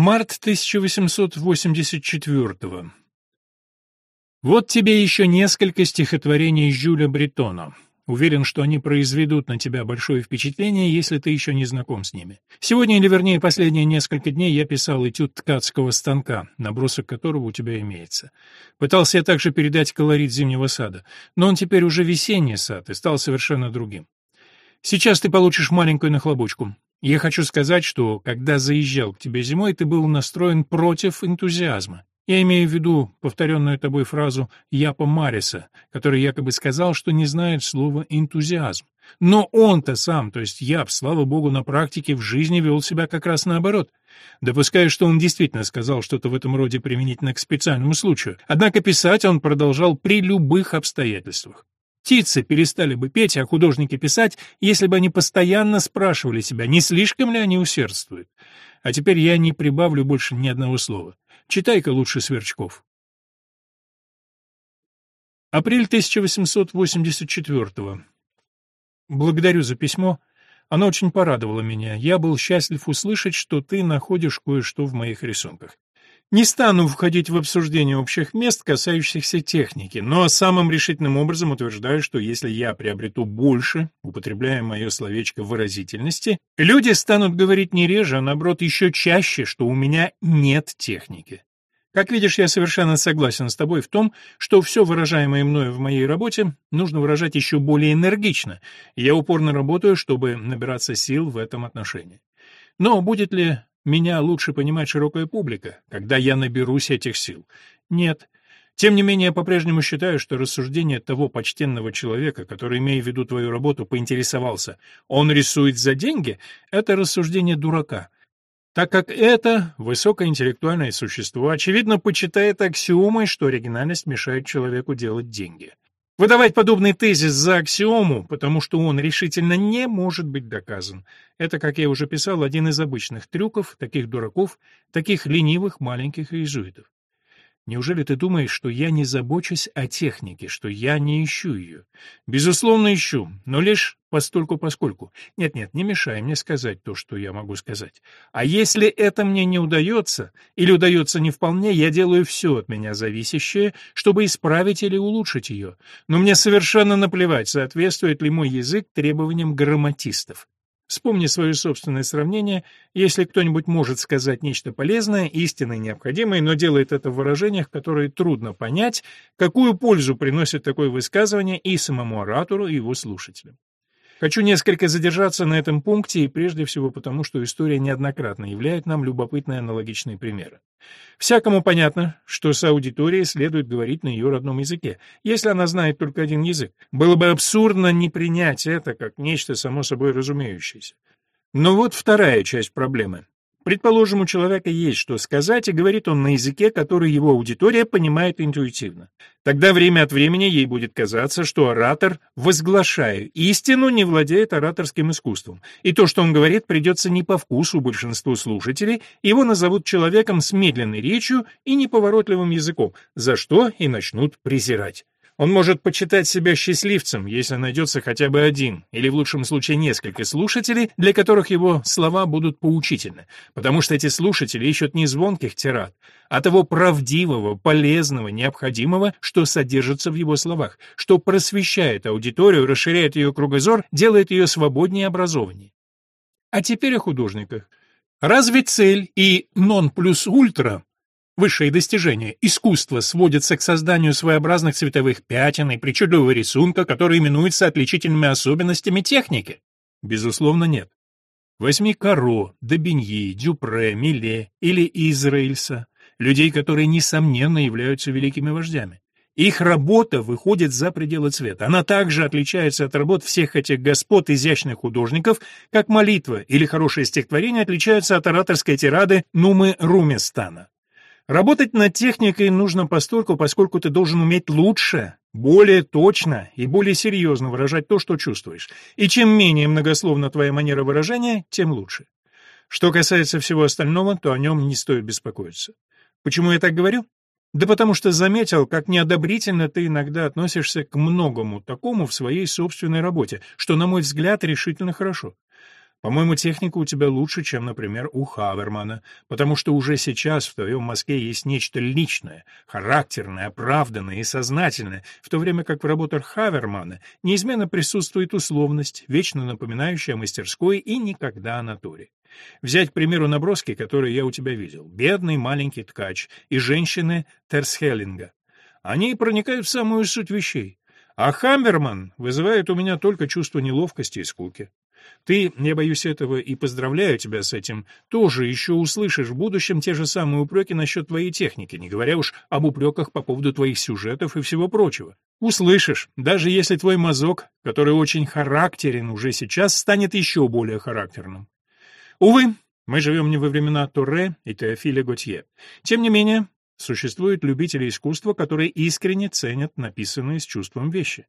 Март 1884 Вот тебе еще несколько стихотворений Жюля Бретона. Уверен, что они произведут на тебя большое впечатление, если ты еще не знаком с ними. Сегодня, или вернее последние несколько дней, я писал этюд ткацкого станка, набросок которого у тебя имеется. Пытался я также передать колорит зимнего сада, но он теперь уже весенний сад и стал совершенно другим. Сейчас ты получишь маленькую нахлобучку. Я хочу сказать, что, когда заезжал к тебе зимой, ты был настроен против энтузиазма. Я имею в виду повторенную тобой фразу Япа Мариса, который якобы сказал, что не знает слова «энтузиазм». Но он-то сам, то есть Яп, слава богу, на практике в жизни вел себя как раз наоборот. Допускаю, что он действительно сказал что-то в этом роде применительно к специальному случаю. Однако писать он продолжал при любых обстоятельствах. Птицы перестали бы петь, а художники писать, если бы они постоянно спрашивали себя, не слишком ли они усердствуют. А теперь я не прибавлю больше ни одного слова. Читай-ка лучше Сверчков. Апрель 1884 -го. Благодарю за письмо. Оно очень порадовало меня. Я был счастлив услышать, что ты находишь кое-что в моих рисунках. Не стану входить в обсуждение общих мест, касающихся техники, но самым решительным образом утверждаю, что если я приобрету больше, употребляя мое словечко выразительности, люди станут говорить не реже, а наоборот еще чаще, что у меня нет техники. Как видишь, я совершенно согласен с тобой в том, что все выражаемое мною в моей работе нужно выражать еще более энергично, я упорно работаю, чтобы набираться сил в этом отношении. Но будет ли меня лучше понимать широкая публика, когда я наберусь этих сил. Нет. Тем не менее, я по-прежнему считаю, что рассуждение того почтенного человека, который, имея в виду твою работу, поинтересовался, он рисует за деньги, это рассуждение дурака, так как это высокоинтеллектуальное существо, очевидно, почитает аксиомой, что оригинальность мешает человеку делать деньги. Выдавать подобный тезис за аксиому, потому что он решительно не может быть доказан. Это, как я уже писал, один из обычных трюков таких дураков, таких ленивых маленьких иезуитов. Неужели ты думаешь, что я не забочусь о технике, что я не ищу ее? Безусловно, ищу, но лишь постольку-поскольку. Нет-нет, не мешай мне сказать то, что я могу сказать. А если это мне не удается, или удается не вполне, я делаю все от меня зависящее, чтобы исправить или улучшить ее. Но мне совершенно наплевать, соответствует ли мой язык требованиям грамматистов. Вспомни свое собственное сравнение. Если кто-нибудь может сказать нечто полезное, истинное необходимое, но делает это в выражениях, которые трудно понять, какую пользу приносит такое высказывание и самому оратору, и его слушателям. Хочу несколько задержаться на этом пункте, и прежде всего потому, что история неоднократно являет нам любопытные аналогичные примеры. Всякому понятно, что с аудиторией следует говорить на ее родном языке, если она знает только один язык. Было бы абсурдно не принять это как нечто само собой разумеющееся. Но вот вторая часть проблемы. Предположим, у человека есть что сказать, и говорит он на языке, который его аудитория понимает интуитивно. Тогда время от времени ей будет казаться, что оратор, возглашая истину, не владеет ораторским искусством, и то, что он говорит, придется не по вкусу большинству слушателей, его назовут человеком с медленной речью и неповоротливым языком, за что и начнут презирать. Он может почитать себя счастливцем, если найдется хотя бы один, или в лучшем случае несколько слушателей, для которых его слова будут поучительны, потому что эти слушатели ищут не звонких тират, а того правдивого, полезного, необходимого, что содержится в его словах, что просвещает аудиторию, расширяет ее кругозор, делает ее свободнее и образованнее. А теперь о художниках. Разве цель и нон плюс ультра Высшие достижения искусства сводятся к созданию своеобразных цветовых пятен и причудливого рисунка, который именуется отличительными особенностями техники? Безусловно, нет. Возьми Каро, Добиньи, Дюпре, Милле или Израильса, людей, которые, несомненно, являются великими вождями. Их работа выходит за пределы цвета. Она также отличается от работ всех этих господ изящных художников, как молитва или хорошее стихотворение отличаются от ораторской тирады Нумы Руместана. Работать над техникой нужно постольку, поскольку ты должен уметь лучше, более точно и более серьезно выражать то, что чувствуешь. И чем менее многословна твоя манера выражения, тем лучше. Что касается всего остального, то о нем не стоит беспокоиться. Почему я так говорю? Да потому что заметил, как неодобрительно ты иногда относишься к многому такому в своей собственной работе, что, на мой взгляд, решительно хорошо. По-моему, техника у тебя лучше, чем, например, у Хавермана, потому что уже сейчас в твоем мозге есть нечто личное, характерное, оправданное и сознательное, в то время как в работах Хавермана неизменно присутствует условность, вечно напоминающая о мастерской и никогда о натуре. Взять, к примеру, наброски, которые я у тебя видел. «Бедный маленький ткач» и «Женщины Терсхеллинга». Они проникают в самую суть вещей. А Хаммерман вызывает у меня только чувство неловкости и скуки. Ты, я боюсь этого и поздравляю тебя с этим, тоже еще услышишь в будущем те же самые упреки насчет твоей техники, не говоря уж об упреках по поводу твоих сюжетов и всего прочего. Услышишь, даже если твой мазок, который очень характерен уже сейчас, станет еще более характерным. Увы, мы живем не во времена Торре и Теофиля Готье. Тем не менее, существуют любители искусства, которые искренне ценят написанные с чувством вещи.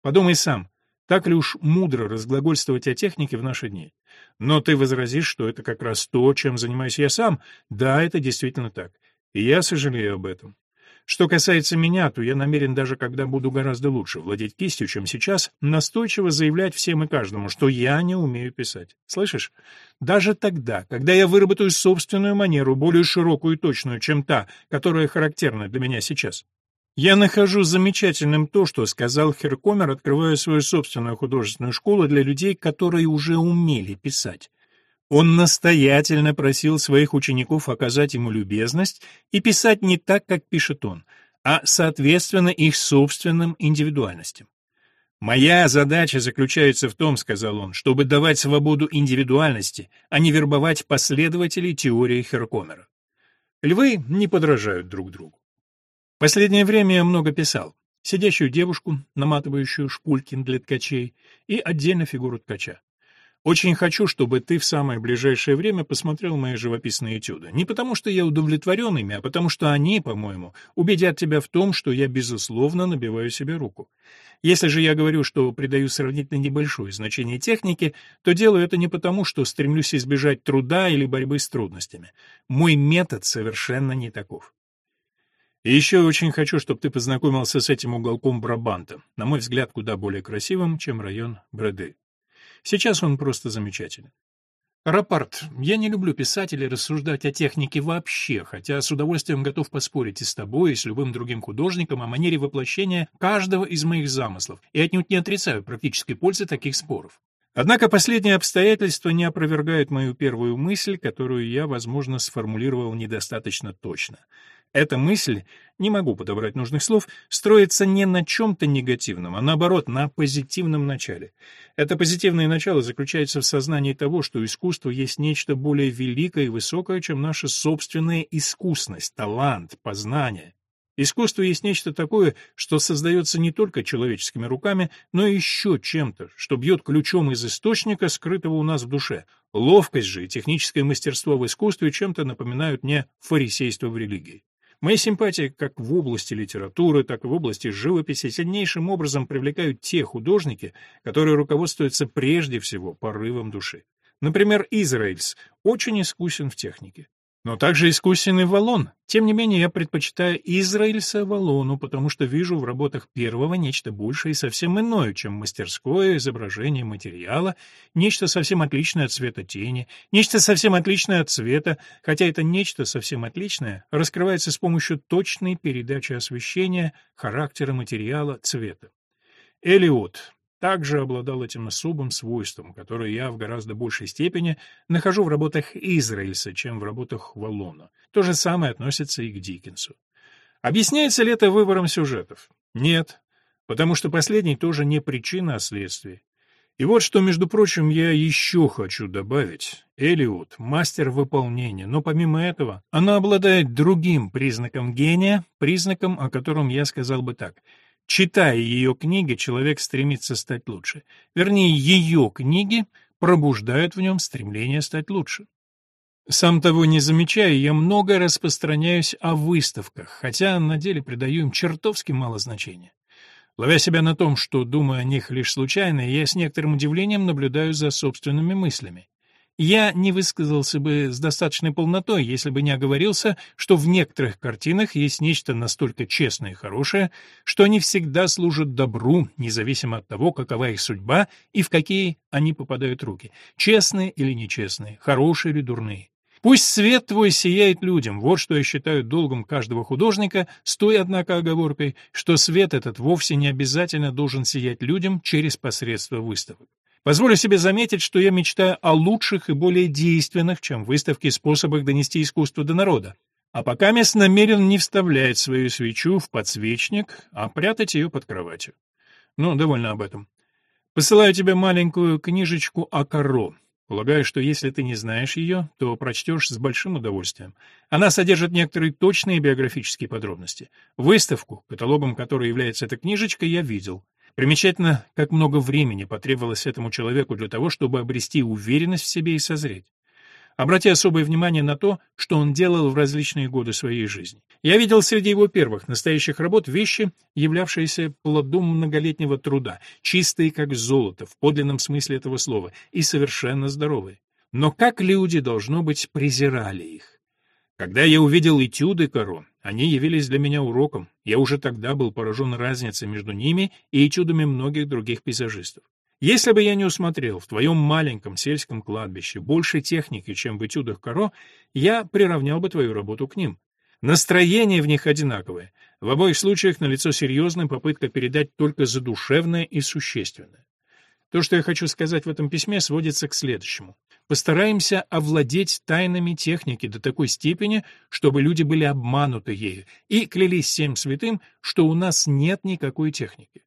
Подумай сам, так ли уж мудро разглагольствовать о технике в наши дни? Но ты возразишь, что это как раз то, чем занимаюсь я сам. Да, это действительно так. И я сожалею об этом. Что касается меня, то я намерен даже когда буду гораздо лучше владеть кистью, чем сейчас, настойчиво заявлять всем и каждому, что я не умею писать. Слышишь? Даже тогда, когда я выработаю собственную манеру, более широкую и точную, чем та, которая характерна для меня сейчас. Я нахожу замечательным то, что сказал Херкомер, открывая свою собственную художественную школу для людей, которые уже умели писать. Он настоятельно просил своих учеников оказать ему любезность и писать не так, как пишет он, а соответственно их собственным индивидуальностям. «Моя задача заключается в том, — сказал он, — чтобы давать свободу индивидуальности, а не вербовать последователей теории Херкомера. Львы не подражают друг другу. Последнее время я много писал. Сидящую девушку, наматывающую шпулькин для ткачей, и отдельно фигуру ткача. Очень хочу, чтобы ты в самое ближайшее время посмотрел мои живописные этюды. Не потому, что я удовлетворен ими, а потому, что они, по-моему, убедят тебя в том, что я, безусловно, набиваю себе руку. Если же я говорю, что придаю сравнительно небольшое значение технике, то делаю это не потому, что стремлюсь избежать труда или борьбы с трудностями. Мой метод совершенно не таков. И еще очень хочу, чтобы ты познакомился с этим уголком Брабанта, на мой взгляд, куда более красивым, чем район Бреды. Сейчас он просто замечателен. Рапорт. Я не люблю писать или рассуждать о технике вообще, хотя с удовольствием готов поспорить и с тобой, и с любым другим художником о манере воплощения каждого из моих замыслов, и отнюдь не отрицаю практической пользы таких споров. Однако последние обстоятельства не опровергают мою первую мысль, которую я, возможно, сформулировал недостаточно точно. Эта мысль, не могу подобрать нужных слов, строится не на чем-то негативном, а наоборот, на позитивном начале. Это позитивное начало заключается в сознании того, что искусство есть нечто более великое и высокое, чем наша собственная искусность, талант, познание. Искусство есть нечто такое, что создается не только человеческими руками, но еще чем-то, что бьет ключом из источника, скрытого у нас в душе. Ловкость же и техническое мастерство в искусстве чем-то напоминают мне фарисейство в религии. Мои симпатии как в области литературы, так и в области живописи сильнейшим образом привлекают те художники, которые руководствуются прежде всего порывом души. Например, Израильс очень искусен в технике. Но также искусен и Валон. Тем не менее, я предпочитаю Израильса Валону, потому что вижу в работах первого нечто большее и совсем иное, чем мастерское изображение материала, нечто совсем отличное от цвета тени, нечто совсем отличное от цвета, хотя это нечто совсем отличное раскрывается с помощью точной передачи освещения, характера материала, цвета. Элиот также обладал этим особым свойством, которое я в гораздо большей степени нахожу в работах Израильса, чем в работах Валлона. То же самое относится и к Диккенсу. Объясняется ли это выбором сюжетов? Нет, потому что последний тоже не причина, а следствие. И вот что, между прочим, я еще хочу добавить. Элиот — мастер выполнения, но помимо этого она обладает другим признаком гения, признаком, о котором я сказал бы так — Читая ее книги, человек стремится стать лучше. Вернее, ее книги пробуждают в нем стремление стать лучше. Сам того не замечая, я много распространяюсь о выставках, хотя на деле придаю им чертовски мало значения. Ловя себя на том, что думаю о них лишь случайно, я с некоторым удивлением наблюдаю за собственными мыслями. Я не высказался бы с достаточной полнотой, если бы не оговорился, что в некоторых картинах есть нечто настолько честное и хорошее, что они всегда служат добру, независимо от того, какова их судьба и в какие они попадают руки, честные или нечестные, хорошие или дурные. Пусть свет твой сияет людям, вот что я считаю долгом каждого художника, с той, однако, оговоркой, что свет этот вовсе не обязательно должен сиять людям через посредство выставок. Позволю себе заметить, что я мечтаю о лучших и более действенных, чем выставки, способах донести искусство до народа. А пока мест намерен не вставлять свою свечу в подсвечник, а прятать ее под кроватью. Ну, довольно об этом. Посылаю тебе маленькую книжечку о коро. Полагаю, что если ты не знаешь ее, то прочтешь с большим удовольствием. Она содержит некоторые точные биографические подробности. Выставку, каталогом которой является эта книжечка, я видел. Примечательно, как много времени потребовалось этому человеку для того, чтобы обрести уверенность в себе и созреть. Обрати особое внимание на то, что он делал в различные годы своей жизни. Я видел среди его первых настоящих работ вещи, являвшиеся плодом многолетнего труда, чистые как золото в подлинном смысле этого слова и совершенно здоровые. Но как люди, должно быть, презирали их. Когда я увидел этюды Каро, они явились для меня уроком. Я уже тогда был поражен разницей между ними и этюдами многих других пейзажистов. Если бы я не усмотрел в твоем маленьком сельском кладбище больше техники, чем в этюдах Каро, я приравнял бы твою работу к ним. Настроение в них одинаковое. В обоих случаях налицо серьезная попытка передать только задушевное и существенное. То, что я хочу сказать в этом письме, сводится к следующему. Постараемся овладеть тайнами техники до такой степени, чтобы люди были обмануты ею, и клялись всем святым, что у нас нет никакой техники.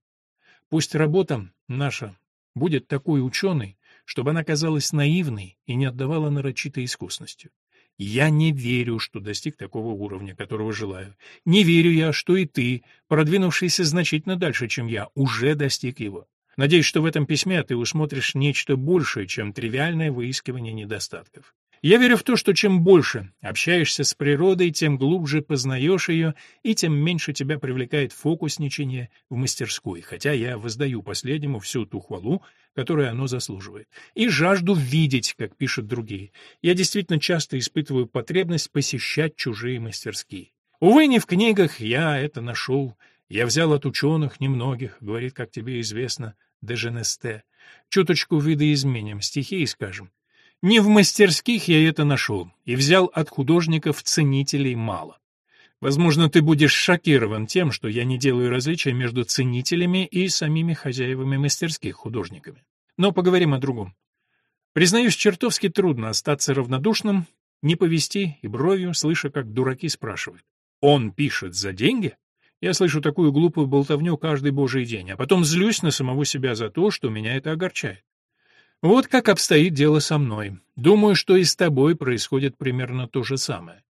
Пусть работа наша будет такой ученой, чтобы она казалась наивной и не отдавала нарочитой искусностью. Я не верю, что достиг такого уровня, которого желаю. Не верю я, что и ты, продвинувшийся значительно дальше, чем я, уже достиг его. Надеюсь, что в этом письме ты усмотришь нечто большее, чем тривиальное выискивание недостатков. Я верю в то, что чем больше общаешься с природой, тем глубже познаешь ее, и тем меньше тебя привлекает фокусничание в мастерской, хотя я воздаю последнему всю ту хвалу, которую оно заслуживает, и жажду видеть, как пишут другие. Я действительно часто испытываю потребность посещать чужие мастерские. Увы, не в книгах я это нашел. Я взял от ученых немногих, говорит, как тебе известно, Деженесте. Чуточку видоизменим, стихи скажем. Не в мастерских я это нашел, и взял от художников-ценителей мало. Возможно, ты будешь шокирован тем, что я не делаю различия между ценителями и самими хозяевами мастерских художниками. Но поговорим о другом. Признаюсь, чертовски трудно остаться равнодушным, не повести и бровью, слыша, как дураки спрашивают. Он пишет за деньги? Я слышу такую глупую болтовню каждый божий день, а потом злюсь на самого себя за то, что меня это огорчает. Вот как обстоит дело со мной. Думаю, что и с тобой происходит примерно то же самое.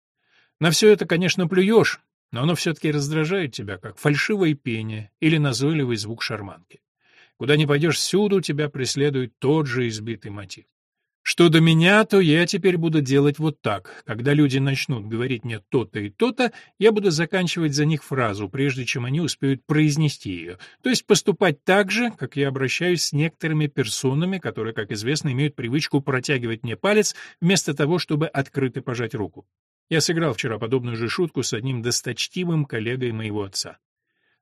На все это, конечно, плюешь, но оно все-таки раздражает тебя, как фальшивое пение или назойливый звук шарманки. Куда ни пойдешь, всюду тебя преследует тот же избитый мотив. Что до меня, то я теперь буду делать вот так. Когда люди начнут говорить мне то-то и то-то, я буду заканчивать за них фразу, прежде чем они успеют произнести ее. То есть поступать так же, как я обращаюсь с некоторыми персонами, которые, как известно, имеют привычку протягивать мне палец, вместо того, чтобы открыто пожать руку. Я сыграл вчера подобную же шутку с одним досточтивым коллегой моего отца.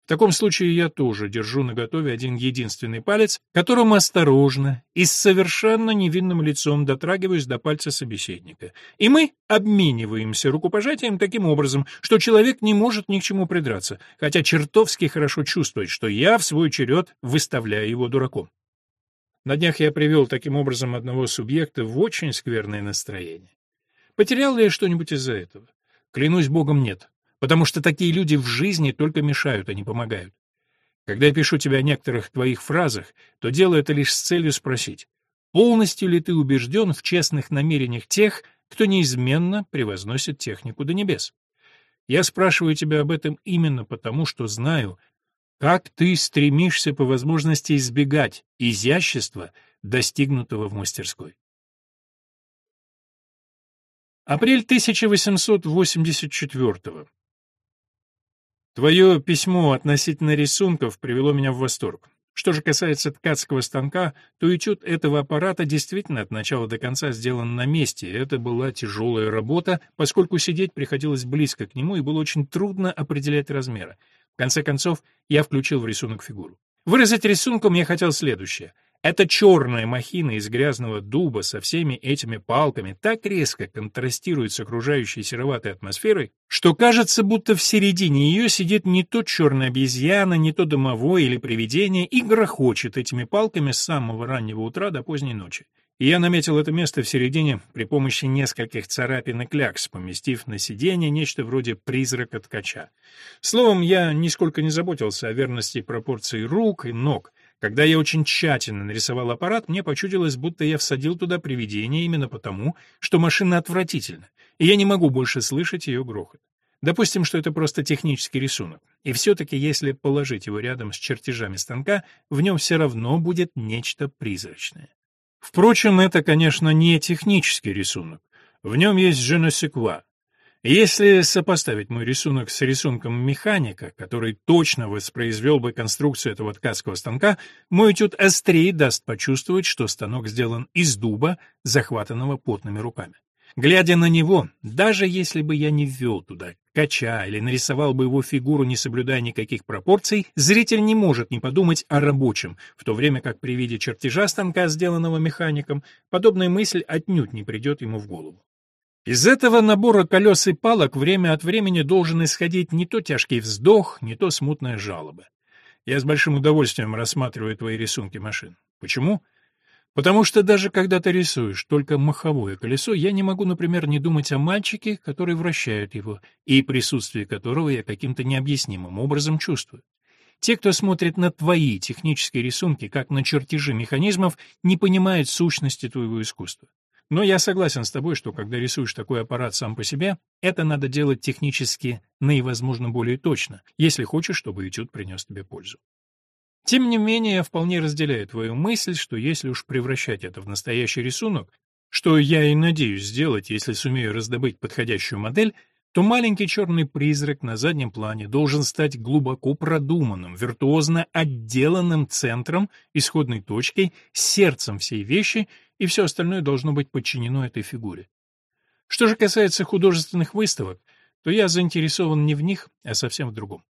В таком случае я тоже держу наготове один единственный палец, которым осторожно и с совершенно невинным лицом дотрагиваюсь до пальца собеседника. И мы обмениваемся рукопожатием таким образом, что человек не может ни к чему придраться, хотя чертовски хорошо чувствует, что я в свой черед выставляю его дураком. На днях я привел таким образом одного субъекта в очень скверное настроение. Потерял ли я что-нибудь из-за этого? Клянусь богом, нет потому что такие люди в жизни только мешают, а не помогают. Когда я пишу тебе о некоторых твоих фразах, то делаю это лишь с целью спросить, полностью ли ты убежден в честных намерениях тех, кто неизменно превозносит технику до небес? Я спрашиваю тебя об этом именно потому, что знаю, как ты стремишься по возможности избегать изящества, достигнутого в мастерской. Апрель 1884 -го. Твое письмо относительно рисунков привело меня в восторг. Что же касается ткацкого станка, то этюд этого аппарата действительно от начала до конца сделан на месте. Это была тяжелая работа, поскольку сидеть приходилось близко к нему и было очень трудно определять размеры. В конце концов, я включил в рисунок фигуру. Выразить рисунком я хотел следующее. Эта черная махина из грязного дуба со всеми этими палками так резко контрастирует с окружающей сероватой атмосферой, что кажется, будто в середине ее сидит не то черная обезьяна, не то домовой или привидение и грохочет этими палками с самого раннего утра до поздней ночи. И я наметил это место в середине при помощи нескольких царапин и клякс, поместив на сиденье нечто вроде призрака ткача. Словом, я нисколько не заботился о верности пропорций рук и ног — когда я очень тщательно нарисовал аппарат, мне почудилось, будто я всадил туда привидение именно потому, что машина отвратительна, и я не могу больше слышать ее грохот. Допустим, что это просто технический рисунок, и все-таки если положить его рядом с чертежами станка, в нем все равно будет нечто призрачное. Впрочем, это, конечно, не технический рисунок. В нем есть «je ne sais quoi», если сопоставить мой рисунок с рисунком механика, который точно воспроизвел бы конструкцию этого ткацкого станка, мой этюд острее даст почувствовать, что станок сделан из дуба, захватанного потными руками. Глядя на него, даже если бы я не ввел туда кача или нарисовал бы его фигуру, не соблюдая никаких пропорций, зритель не может не подумать о рабочем, в то время как при виде чертежа станка, сделанного механиком, подобная мысль отнюдь не придет ему в голову. Из этого набора колес и палок время от времени должен исходить не то тяжкий вздох, не то смутная жалоба. Я с большим удовольствием рассматриваю твои рисунки машин. Почему? Потому что даже когда ты рисуешь только маховое колесо, я не могу, например, не думать о мальчике, который вращает его, и присутствие которого я каким-то необъяснимым образом чувствую. Те, кто смотрит на твои технические рисунки, как на чертежи механизмов, не понимают сущности твоего искусства. Но я согласен с тобой, что когда рисуешь такой аппарат сам по себе, это надо делать технически наивозможно более точно, если хочешь, чтобы этюд принес тебе пользу. Тем не менее, я вполне разделяю твою мысль, что если уж превращать это в настоящий рисунок, что я и надеюсь сделать, если сумею раздобыть подходящую модель, то маленький черный призрак на заднем плане должен стать глубоко продуманным, виртуозно отделанным центром, исходной точкой, сердцем всей вещи, и все остальное должно быть подчинено этой фигуре. Что же касается художественных выставок, то я заинтересован не в них, а совсем в другом.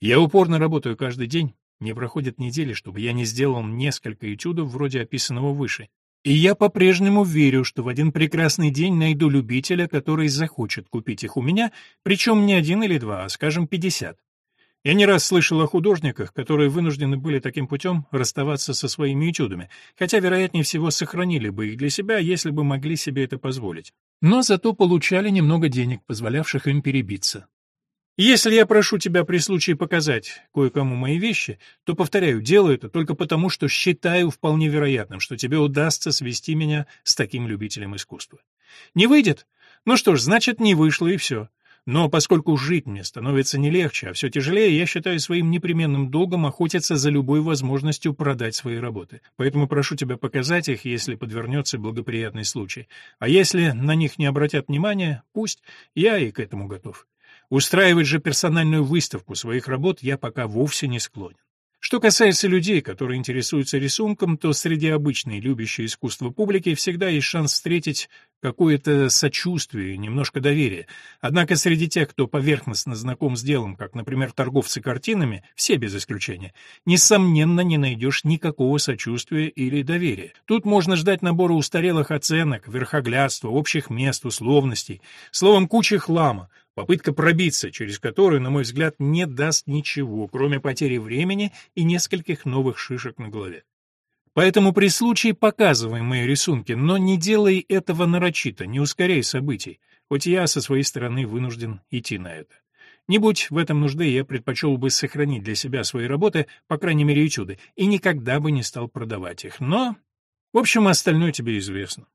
Я упорно работаю каждый день, не проходит недели, чтобы я не сделал несколько этюдов вроде описанного выше, и я по-прежнему верю, что в один прекрасный день найду любителя, который захочет купить их у меня, причем не один или два, а, скажем, пятьдесят. Я не раз слышал о художниках, которые вынуждены были таким путем расставаться со своими этюдами, хотя, вероятнее всего, сохранили бы их для себя, если бы могли себе это позволить. Но зато получали немного денег, позволявших им перебиться. Если я прошу тебя при случае показать кое-кому мои вещи, то, повторяю, делаю это только потому, что считаю вполне вероятным, что тебе удастся свести меня с таким любителем искусства. Не выйдет? Ну что ж, значит, не вышло и все. Но поскольку жить мне становится не легче, а все тяжелее, я считаю своим непременным долгом охотиться за любой возможностью продать свои работы. Поэтому прошу тебя показать их, если подвернется благоприятный случай. А если на них не обратят внимания, пусть, я и к этому готов. Устраивать же персональную выставку своих работ я пока вовсе не склонен. Что касается людей, которые интересуются рисунком, то среди обычной любящей искусство публики всегда есть шанс встретить какое-то сочувствие, немножко доверия. Однако среди тех, кто поверхностно знаком с делом, как, например, торговцы картинами, все без исключения, несомненно не найдешь никакого сочувствия или доверия. Тут можно ждать набора устарелых оценок, верхоглядства, общих мест, условностей, словом, кучи хлама, Попытка пробиться, через которую, на мой взгляд, не даст ничего, кроме потери времени и нескольких новых шишек на голове. Поэтому при случае показывай мои рисунки, но не делай этого нарочито, не ускоряй событий, хоть я со своей стороны вынужден идти на это. Не будь в этом нужды, я предпочел бы сохранить для себя свои работы, по крайней мере, этюды, и никогда бы не стал продавать их. Но, в общем, остальное тебе известно.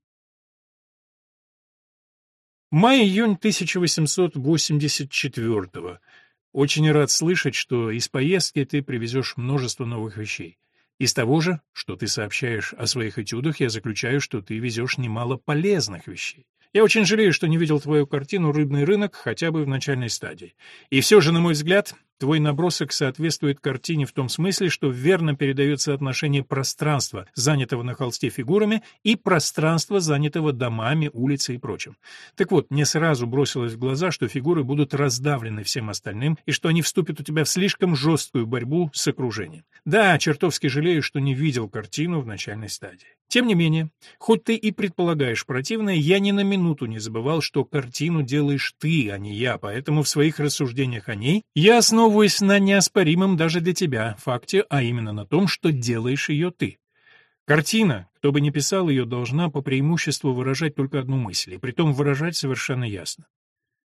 Май-июнь 1884-го. Очень рад слышать, что из поездки ты привезешь множество новых вещей. Из того же, что ты сообщаешь о своих этюдах, я заключаю, что ты везешь немало полезных вещей. Я очень жалею, что не видел твою картину «Рыбный рынок» хотя бы в начальной стадии. И все же, на мой взгляд, твой набросок соответствует картине в том смысле, что верно передается отношение пространства, занятого на холсте фигурами, и пространства, занятого домами, улицей и прочим. Так вот, мне сразу бросилось в глаза, что фигуры будут раздавлены всем остальным, и что они вступят у тебя в слишком жесткую борьбу с окружением. Да, чертовски жалею, что не видел картину в начальной стадии. Тем не менее, хоть ты и предполагаешь противное, я ни на минуту не забывал, что картину делаешь ты, а не я, поэтому в своих рассуждениях о ней я основываюсь на неоспоримом даже для тебя факте, а именно на том, что делаешь ее ты. Картина, кто бы ни писал ее, должна по преимуществу выражать только одну мысль, и притом выражать совершенно ясно.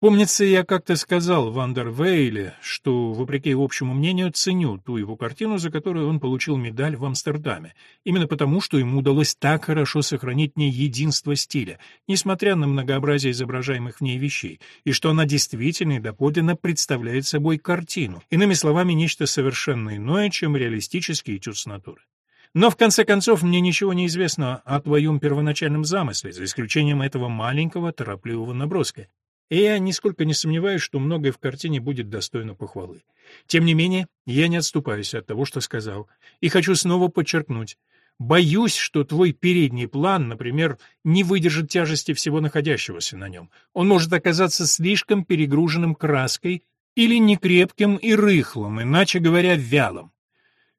Помнится, я как-то сказал Вандер Вейле, что, вопреки общему мнению, ценю ту его картину, за которую он получил медаль в Амстердаме, именно потому, что ему удалось так хорошо сохранить не единство стиля, несмотря на многообразие изображаемых в ней вещей, и что она действительно и доподлинно представляет собой картину, иными словами, нечто совершенно иное, чем реалистический этюд с натуры. Но, в конце концов, мне ничего не известно о твоем первоначальном замысле, за исключением этого маленького, торопливого наброска, и я нисколько не сомневаюсь, что многое в картине будет достойно похвалы. Тем не менее, я не отступаюсь от того, что сказал, и хочу снова подчеркнуть. Боюсь, что твой передний план, например, не выдержит тяжести всего находящегося на нем. Он может оказаться слишком перегруженным краской или некрепким и рыхлым, иначе говоря, вялым.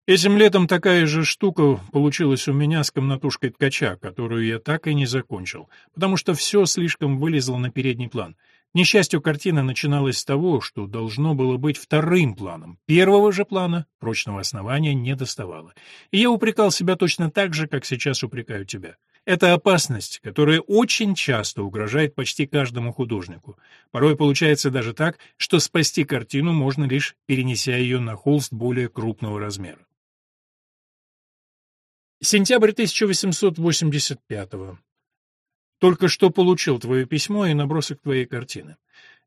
Этим летом такая же штука получилась у меня с комнатушкой ткача, которую я так и не закончил, потому что все слишком вылезло на передний план. Несчастью, картина начиналась с того, что должно было быть вторым планом. Первого же плана, прочного основания, не доставало. И я упрекал себя точно так же, как сейчас упрекаю тебя. Это опасность, которая очень часто угрожает почти каждому художнику. Порой получается даже так, что спасти картину можно лишь перенеся ее на холст более крупного размера. Сентябрь 1885 -го. Только что получил твое письмо и набросок твоей картины.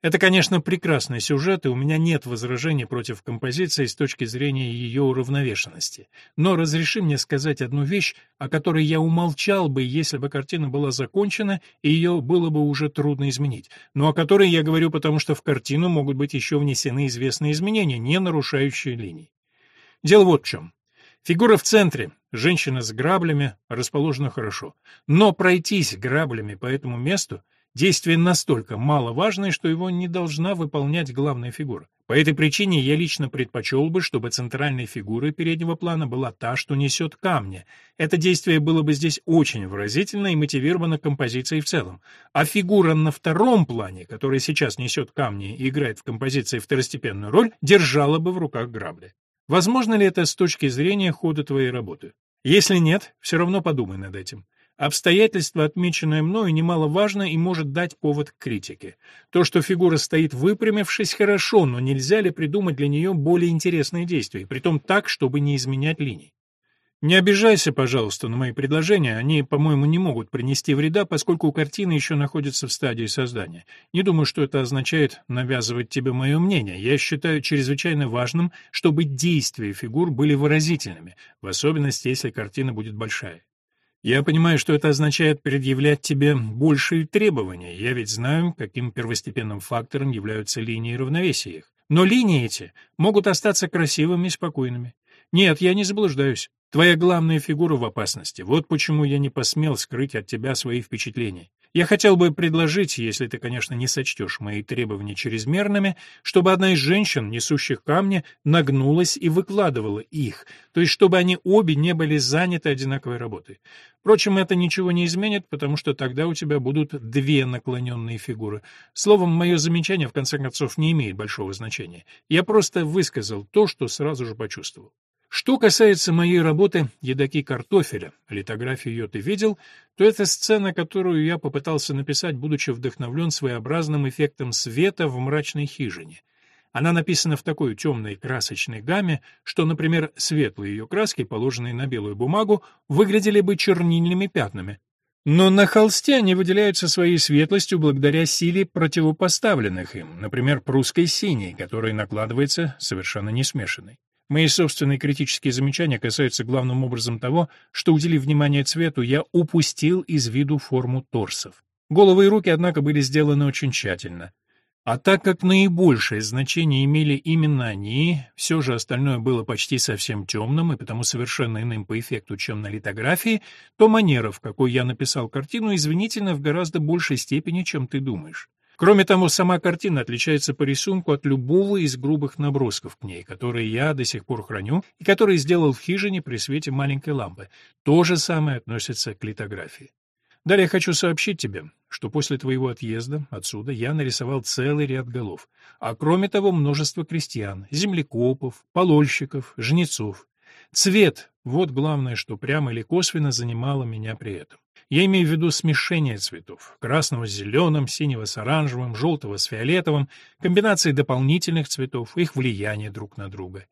Это, конечно, прекрасный сюжет, и у меня нет возражений против композиции с точки зрения ее уравновешенности. Но разреши мне сказать одну вещь, о которой я умолчал бы, если бы картина была закончена, и ее было бы уже трудно изменить. Но о которой я говорю, потому что в картину могут быть еще внесены известные изменения, не нарушающие линий. Дело вот в чем. Фигура в центре, женщина с граблями, расположена хорошо. Но пройтись граблями по этому месту — действие настолько маловажное, что его не должна выполнять главная фигура. По этой причине я лично предпочел бы, чтобы центральной фигурой переднего плана была та, что несет камни. Это действие было бы здесь очень выразительно и мотивировано композицией в целом. А фигура на втором плане, которая сейчас несет камни и играет в композиции второстепенную роль, держала бы в руках грабли. Возможно ли это с точки зрения хода твоей работы? Если нет, все равно подумай над этим. Обстоятельство, отмеченное мною, немаловажно и может дать повод к критике. То, что фигура стоит выпрямившись, хорошо, но нельзя ли придумать для нее более интересные действия, притом так, чтобы не изменять линий? Не обижайся, пожалуйста, на мои предложения, они, по-моему, не могут принести вреда, поскольку картина еще находится в стадии создания. Не думаю, что это означает навязывать тебе мое мнение. Я считаю чрезвычайно важным, чтобы действия фигур были выразительными, в особенности, если картина будет большая. Я понимаю, что это означает предъявлять тебе большие требования. Я ведь знаю, каким первостепенным фактором являются линии равновесия их. Но линии эти могут остаться красивыми и спокойными. Нет, я не заблуждаюсь. Твоя главная фигура в опасности. Вот почему я не посмел скрыть от тебя свои впечатления. Я хотел бы предложить, если ты, конечно, не сочтешь мои требования чрезмерными, чтобы одна из женщин, несущих камни, нагнулась и выкладывала их, то есть чтобы они обе не были заняты одинаковой работой. Впрочем, это ничего не изменит, потому что тогда у тебя будут две наклоненные фигуры. Словом, мое замечание, в конце концов, не имеет большого значения. Я просто высказал то, что сразу же почувствовал. Что касается моей работы «Едоки картофеля», литографию ее ты видел, то это сцена, которую я попытался написать, будучи вдохновлен своеобразным эффектом света в мрачной хижине. Она написана в такой темной красочной гамме, что, например, светлые ее краски, положенные на белую бумагу, выглядели бы чернильными пятнами. Но на холсте они выделяются своей светлостью благодаря силе противопоставленных им, например, прусской синей, которая накладывается совершенно не смешанной. Мои собственные критические замечания касаются главным образом того, что, уделив внимание цвету, я упустил из виду форму торсов. Головы и руки, однако, были сделаны очень тщательно. А так как наибольшее значение имели именно они, все же остальное было почти совсем темным и потому совершенно иным по эффекту, чем на литографии, то манера, в какой я написал картину, извинительна в гораздо большей степени, чем ты думаешь. Кроме того, сама картина отличается по рисунку от любого из грубых набросков к ней, которые я до сих пор храню и которые сделал в хижине при свете маленькой лампы. То же самое относится к литографии. Далее хочу сообщить тебе, что после твоего отъезда отсюда я нарисовал целый ряд голов, а кроме того множество крестьян, землекопов, полольщиков, жнецов. Цвет — вот главное, что прямо или косвенно занимало меня при этом. Я имею в виду смешение цветов — красного с зеленым, синего с оранжевым, желтого с фиолетовым, комбинации дополнительных цветов, их влияние друг на друга.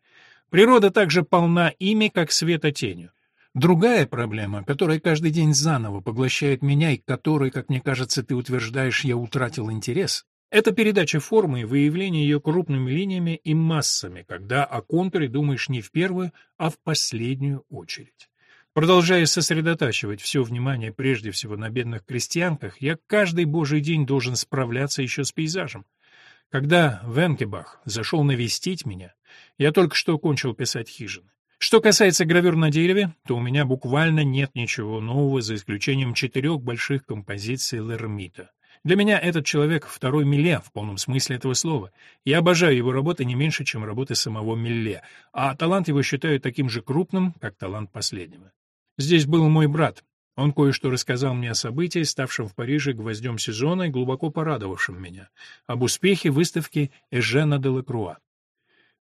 Природа также полна ими, как света тенью. Другая проблема, которая каждый день заново поглощает меня и которой, как мне кажется, ты утверждаешь, я утратил интерес, это передача формы и выявление ее крупными линиями и массами, когда о контуре думаешь не в первую, а в последнюю очередь. Продолжая сосредотачивать все внимание прежде всего на бедных крестьянках, я каждый божий день должен справляться еще с пейзажем. Когда Венкебах зашел навестить меня, я только что кончил писать хижины. Что касается гравюр на дереве, то у меня буквально нет ничего нового, за исключением четырех больших композиций Лермита. Для меня этот человек второй Милле в полном смысле этого слова. Я обожаю его работы не меньше, чем работы самого Милле, а талант его считаю таким же крупным, как талант последнего. Здесь был мой брат. Он кое-что рассказал мне о событии, ставшем в Париже гвоздем сезона и глубоко порадовавшем меня, об успехе выставки Эжена де Лакруа.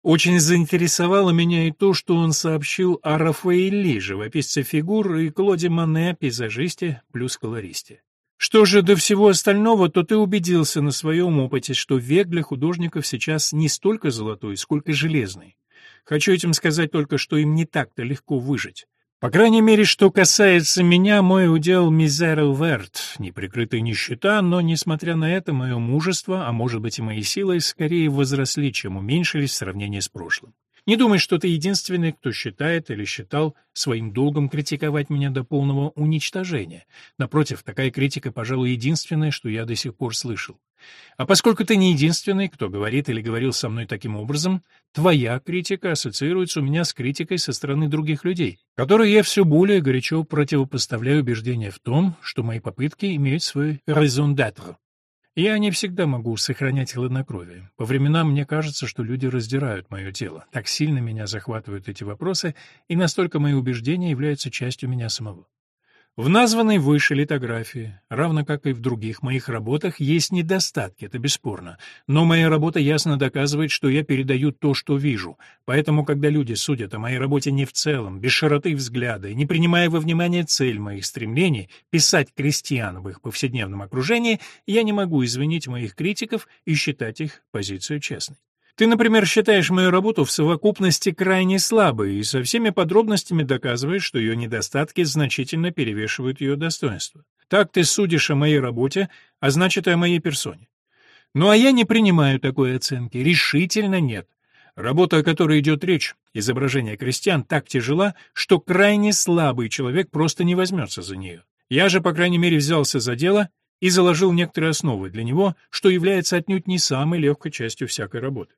Очень заинтересовало меня и то, что он сообщил о Рафаэле, живописце фигур, и Клоде Мане, пейзажисте плюс колористе. Что же до всего остального, то ты убедился на своем опыте, что век для художников сейчас не столько золотой, сколько железный. Хочу этим сказать только, что им не так-то легко выжить. По крайней мере, что касается меня, мой удел мизерл верт, неприкрытая нищета, но, несмотря на это, мое мужество, а может быть и мои силы, скорее возросли, чем уменьшились в сравнении с прошлым. Не думай, что ты единственный, кто считает или считал своим долгом критиковать меня до полного уничтожения. Напротив, такая критика, пожалуй, единственная, что я до сих пор слышал. А поскольку ты не единственный, кто говорит или говорил со мной таким образом, твоя критика ассоциируется у меня с критикой со стороны других людей, которой я все более горячо противопоставляю убеждение в том, что мои попытки имеют свой raison d'être. Я не всегда могу сохранять хладнокровие. По временам мне кажется, что люди раздирают мое тело. Так сильно меня захватывают эти вопросы, и настолько мои убеждения являются частью меня самого. В названной выше литографии, равно как и в других моих работах, есть недостатки, это бесспорно. Но моя работа ясно доказывает, что я передаю то, что вижу. Поэтому, когда люди судят о моей работе не в целом, без широты взгляда, и не принимая во внимание цель моих стремлений писать крестьян в их повседневном окружении, я не могу извинить моих критиков и считать их позицию честной. Ты, например, считаешь мою работу в совокупности крайне слабой и со всеми подробностями доказываешь, что ее недостатки значительно перевешивают ее достоинства. Так ты судишь о моей работе, а значит и о моей персоне. Ну а я не принимаю такой оценки, решительно нет. Работа, о которой идет речь, изображение крестьян, так тяжела, что крайне слабый человек просто не возьмется за нее. Я же, по крайней мере, взялся за дело и заложил некоторые основы для него, что является отнюдь не самой легкой частью всякой работы.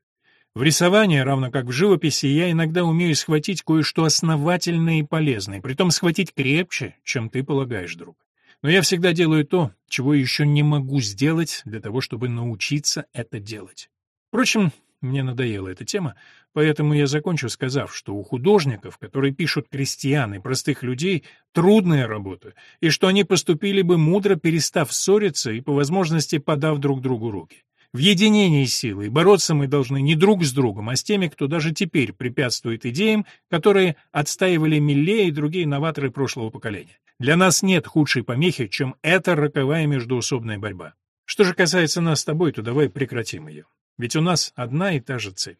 В рисовании, равно как в живописи, я иногда умею схватить кое-что основательное и полезное, притом схватить крепче, чем ты полагаешь, друг. Но я всегда делаю то, чего еще не могу сделать для того, чтобы научиться это делать. Впрочем, мне надоела эта тема, поэтому я закончу, сказав, что у художников, которые пишут крестьян и простых людей, трудная работа, и что они поступили бы мудро, перестав ссориться и, по возможности, подав друг другу руки. В единении силы бороться мы должны не друг с другом, а с теми, кто даже теперь препятствует идеям, которые отстаивали Милле и другие новаторы прошлого поколения. Для нас нет худшей помехи, чем эта роковая междуусобная борьба. Что же касается нас с тобой, то давай прекратим ее. Ведь у нас одна и та же цель.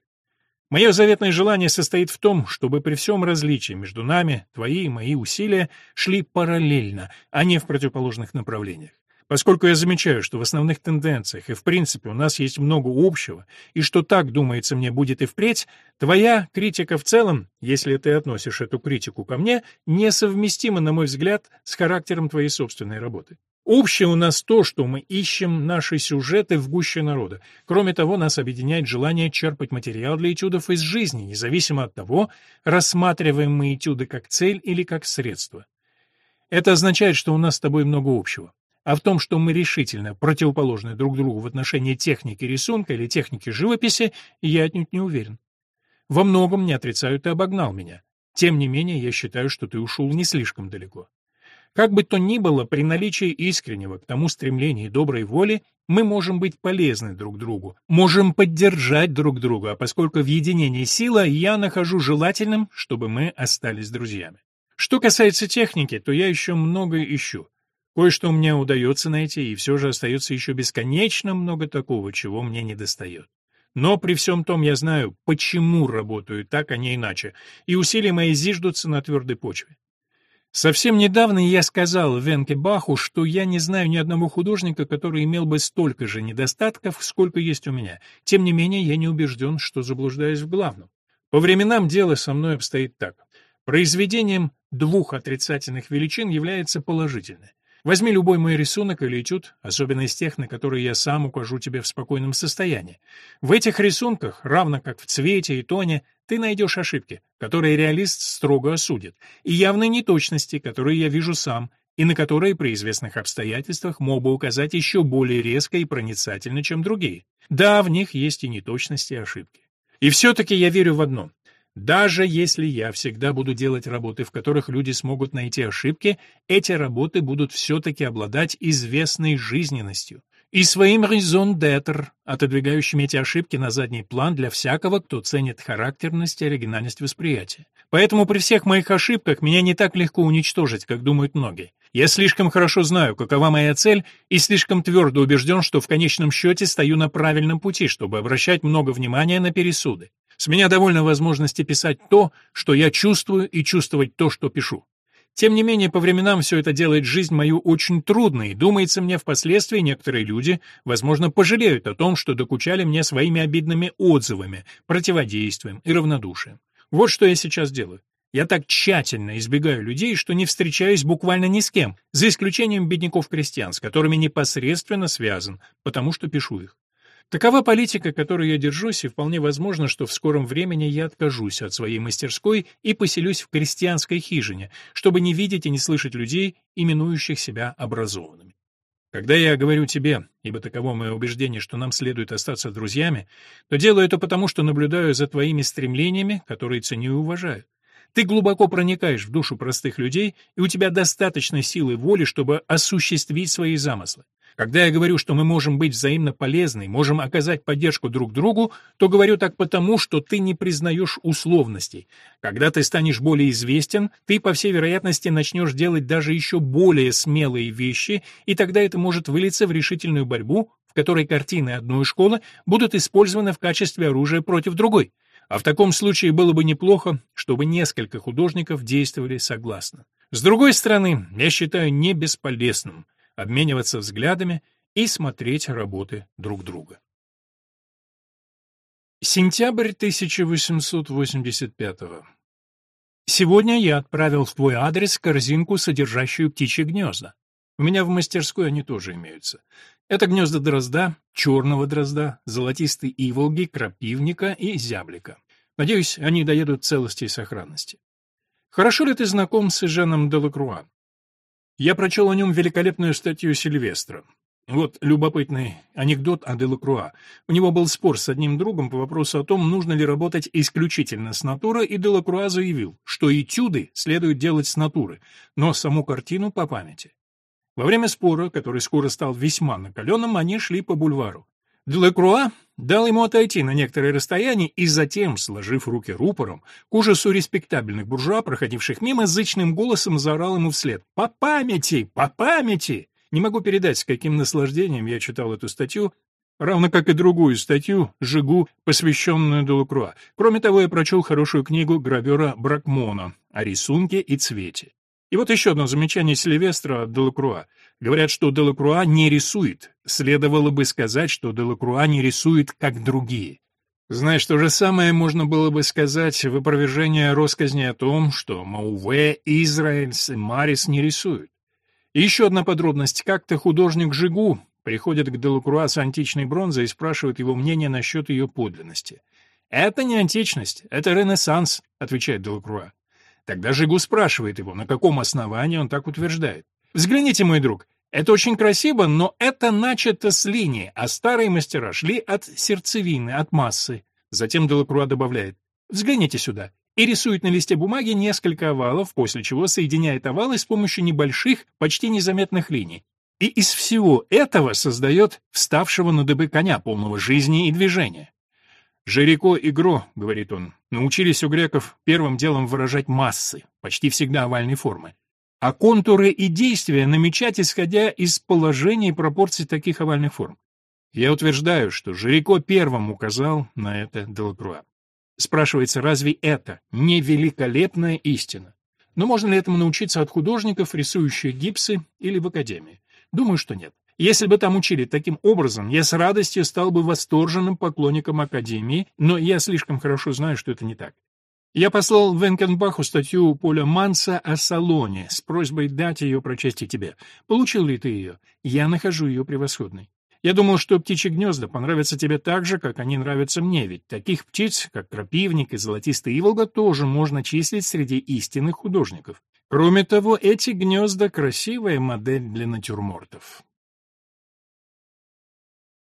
Мое заветное желание состоит в том, чтобы при всем различии между нами, твои и мои усилия шли параллельно, а не в противоположных направлениях. Поскольку я замечаю, что в основных тенденциях и в принципе у нас есть много общего, и что так, думается мне, будет и впредь, твоя критика в целом, если ты относишь эту критику ко мне, несовместима, на мой взгляд, с характером твоей собственной работы. Общее у нас то, что мы ищем наши сюжеты в гуще народа. Кроме того, нас объединяет желание черпать материал для этюдов из жизни, независимо от того, рассматриваем мы этюды как цель или как средство. Это означает, что у нас с тобой много общего. А в том, что мы решительно противоположны друг другу в отношении техники рисунка или техники живописи, я отнюдь не уверен. Во многом не отрицаю, ты обогнал меня. Тем не менее, я считаю, что ты ушел не слишком далеко. Как бы то ни было, при наличии искреннего к тому стремления и доброй воли мы можем быть полезны друг другу, можем поддержать друг друга, а поскольку в единении сила, я нахожу желательным, чтобы мы остались друзьями. Что касается техники, то я еще многое ищу. Кое-что мне удается найти, и все же остается еще бесконечно много такого, чего мне недостает. Но при всем том я знаю, почему работаю так, а не иначе, и усилия мои зиждутся на твердой почве. Совсем недавно я сказал Венке Баху, что я не знаю ни одного художника, который имел бы столько же недостатков, сколько есть у меня. Тем не менее, я не убежден, что заблуждаюсь в главном. По временам дело со мной обстоит так. Произведением двух отрицательных величин является положительное. Возьми любой мой рисунок или этюд, особенно из тех, на которые я сам укажу тебе в спокойном состоянии. В этих рисунках, равно как в цвете и тоне, ты найдешь ошибки, которые реалист строго осудит, и явные неточности, которые я вижу сам, и на которые при известных обстоятельствах мог бы указать еще более резко и проницательно, чем другие. Да, в них есть и неточности, и ошибки. И все-таки я верю в одно. Даже если я всегда буду делать работы, в которых люди смогут найти ошибки, эти работы будут все-таки обладать известной жизненностью и своим raison d'être, отодвигающим эти ошибки на задний план для всякого, кто ценит характерность и оригинальность восприятия. Поэтому при всех моих ошибках меня не так легко уничтожить, как думают многие. Я слишком хорошо знаю, какова моя цель, и слишком твердо убежден, что в конечном счете стою на правильном пути, чтобы обращать много внимания на пересуды. С меня довольно возможности писать то, что я чувствую, и чувствовать то, что пишу. Тем не менее, по временам все это делает жизнь мою очень трудной, и думается мне, впоследствии некоторые люди, возможно, пожалеют о том, что докучали мне своими обидными отзывами, противодействием и равнодушием. Вот что я сейчас делаю. Я так тщательно избегаю людей, что не встречаюсь буквально ни с кем, за исключением бедняков-крестьян, с которыми непосредственно связан, потому что пишу их. Такова политика, которой я держусь, и вполне возможно, что в скором времени я откажусь от своей мастерской и поселюсь в крестьянской хижине, чтобы не видеть и не слышать людей, именующих себя образованными. Когда я говорю тебе, ибо таково мое убеждение, что нам следует остаться друзьями, то делаю это потому, что наблюдаю за твоими стремлениями, которые ценю и уважаю. Ты глубоко проникаешь в душу простых людей, и у тебя достаточно силы воли, чтобы осуществить свои замыслы. Когда я говорю, что мы можем быть взаимно полезны, можем оказать поддержку друг другу, то говорю так потому, что ты не признаешь условностей. Когда ты станешь более известен, ты, по всей вероятности, начнешь делать даже еще более смелые вещи, и тогда это может вылиться в решительную борьбу, в которой картины одной школы будут использованы в качестве оружия против другой. А в таком случае было бы неплохо, чтобы несколько художников действовали согласно. С другой стороны, я считаю не бесполезным – обмениваться взглядами и смотреть работы друг друга. Сентябрь 1885 Сегодня я отправил в твой адрес корзинку, содержащую птичьи гнезда. У меня в мастерской они тоже имеются. Это гнезда дрозда, черного дрозда, золотистой иволги, крапивника и зяблика. Надеюсь, они доедут целости и сохранности. Хорошо ли ты знаком с Жаном Делакруа? Я прочел о нем великолепную статью Сильвестра. Вот любопытный анекдот о Делакруа. У него был спор с одним другом по вопросу о том, нужно ли работать исключительно с натуры, и Делакруа заявил, что этюды следует делать с натуры, но саму картину по памяти. Во время спора, который скоро стал весьма накаленным, они шли по бульвару. Делакруа дал ему отойти на некоторое расстояние и затем, сложив руки рупором, к ужасу респектабельных буржуа, проходивших мимо, зычным голосом заорал ему вслед «По памяти! По памяти!» Не могу передать, с каким наслаждением я читал эту статью, равно как и другую статью «Жигу», посвященную Делакруа. Кроме того, я прочел хорошую книгу гравера Бракмона о рисунке и цвете. И вот еще одно замечание Сильвестра от Делакруа. Говорят, что Делакруа не рисует. Следовало бы сказать, что Делакруа не рисует, как другие. Знаешь, то же самое можно было бы сказать в опровержение россказни о том, что Мауве, Израильс и Марис не рисуют. И еще одна подробность. Как-то художник Жигу приходит к Делакруа с античной бронзой и спрашивает его мнение насчет ее подлинности. «Это не античность, это ренессанс», — отвечает Делакруа. Тогда Жигу спрашивает его, на каком основании он так утверждает. «Взгляните, мой друг, это очень красиво, но это начато с линии, а старые мастера шли от сердцевины, от массы». Затем Делакруа добавляет «Взгляните сюда» и рисует на листе бумаги несколько овалов, после чего соединяет овалы с помощью небольших, почти незаметных линий. И из всего этого создает вставшего на дыбы коня, полного жизни и движения. «Жирико и Гро», — говорит он, — научились у греков первым делом выражать массы, почти всегда овальной формы, а контуры и действия намечать, исходя из положения и пропорций таких овальных форм. Я утверждаю, что Жирико первым указал на это Делакруа. Спрашивается, разве это не великолепная истина? Но можно ли этому научиться от художников, рисующих гипсы, или в академии? Думаю, что нет. Если бы там учили таким образом, я с радостью стал бы восторженным поклонником Академии, но я слишком хорошо знаю, что это не так. Я послал Венкенбаху статью Поля Манса о салоне с просьбой дать ее прочесть и тебе. Получил ли ты ее? Я нахожу ее превосходной. Я думал, что птичьи гнезда понравятся тебе так же, как они нравятся мне, ведь таких птиц, как крапивник и золотистый иволга, тоже можно числить среди истинных художников. Кроме того, эти гнезда — красивая модель для натюрмортов.